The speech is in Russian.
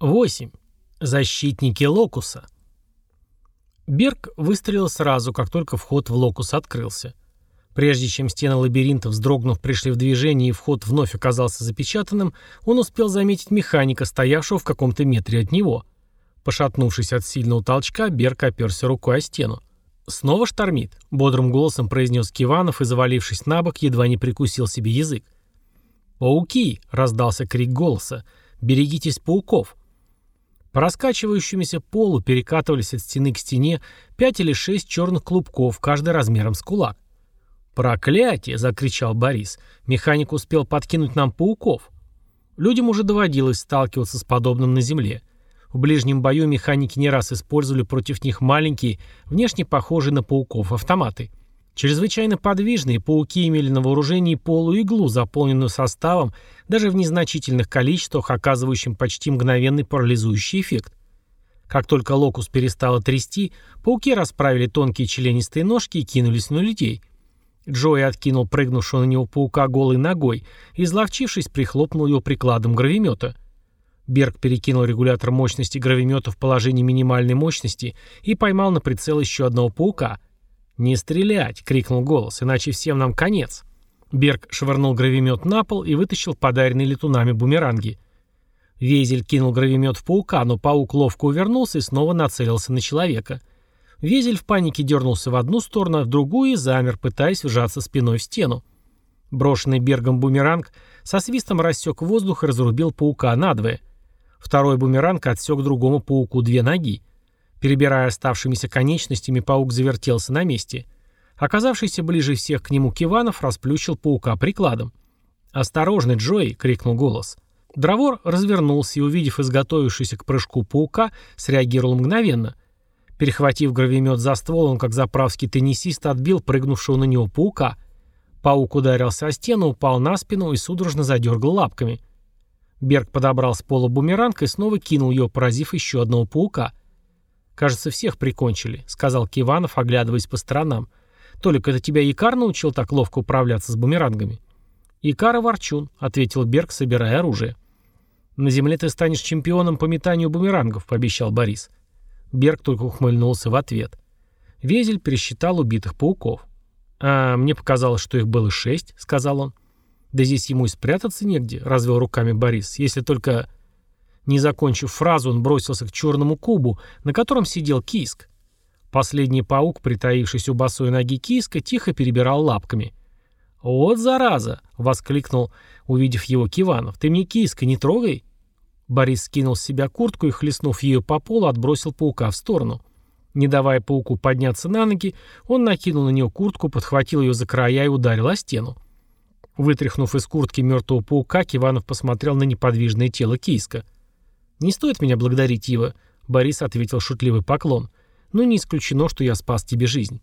8. Защитники Локуса. Берг выстрелил сразу, как только вход в Локус открылся. Прежде чем стены лабиринта, вздрогнув, пришли в движение и вход вновь оказался запечатанным, он успел заметить механика, стоявшего в каком-то метре от него. Пошатнувшись от сильного толчка, Берг оперся рукой о стену. «Снова штормит», — бодрым голосом произнес Киванов и, завалившись на бок, едва не прикусил себе язык. «Пауки!» — раздался крик голоса. «Берегитесь пауков!» По раскачивающемуся полу перекатывались от стены к стене пять или шесть черных клубков, каждый размером с кулак. «Проклятие!» — закричал Борис. «Механик успел подкинуть нам пауков». Людям уже доводилось сталкиваться с подобным на Земле. В ближнем бою механики не раз использовали против них маленькие, внешне похожие на пауков, автоматы. Чрезвычайно подвижные пауки имели на вооружении полуиглу, заполненную составом, даже в незначительных количествах, оказывающим почти мгновенный парализующий эффект. Как только локус перестало трясти, пауки расправили тонкие членистые ножки и кинулись на людей. Джои откинул прыгнувшего на него паука голой ногой и, изловчившись, прихлопнул его прикладом гравимета. Берг перекинул регулятор мощности гравимета в положение минимальной мощности и поймал на прицел еще одного паука — «Не стрелять!» — крикнул голос, «иначе всем нам конец!» Берг швырнул гравимет на пол и вытащил подаренные летунами бумеранги. Везель кинул гравимет в паука, но паук ловко увернулся и снова нацелился на человека. Везель в панике дернулся в одну сторону, а в другую и замер, пытаясь вжаться спиной в стену. Брошенный Бергом бумеранг со свистом рассек воздух и разрубил паука надвое. Второй бумеранг отсек другому пауку две ноги. Перебирая оставшимися конечностями, паук завертелся на месте. Оказавшийся ближе всех к нему Киванов расплющил паука прикладом. «Осторожно, Джои!» — крикнул голос. Дровор развернулся и, увидев изготовившийся к прыжку паука, среагировал мгновенно. Перехватив гравимет за ствол, он, как заправский теннисист, отбил прыгнувшего на него паука. Паук ударился о стену, упал на спину и судорожно задергал лапками. Берг подобрал с пола бумеранг и снова кинул его, поразив еще одного паука. «Кажется, всех прикончили», — сказал Киванов, оглядываясь по сторонам. «Толик, это тебя Икар научил так ловко управляться с бумерангами?» «Икар и Ворчун», — ответил Берг, собирая оружие. «На земле ты станешь чемпионом по метанию бумерангов», — пообещал Борис. Берг только ухмыльнулся в ответ. Везель пересчитал убитых пауков. «А мне показалось, что их было шесть», — сказал он. «Да здесь ему и спрятаться негде», — развел руками Борис, «если только...» Не закончив фразу, он бросился к черному кубу, на котором сидел киск. Последний паук, притаившись у босой ноги киска, тихо перебирал лапками. «Вот зараза!» — воскликнул, увидев его Киванов. «Ты мне киска не трогай!» Борис скинул с себя куртку и, хлестнув ее по полу, отбросил паука в сторону. Не давая пауку подняться на ноги, он накинул на нее куртку, подхватил ее за края и ударил о стену. Вытряхнув из куртки мертвого паука, Киванов посмотрел на неподвижное тело киска — «Не стоит меня благодарить, Ива», — Борис ответил шутливый поклон. «Но не исключено, что я спас тебе жизнь».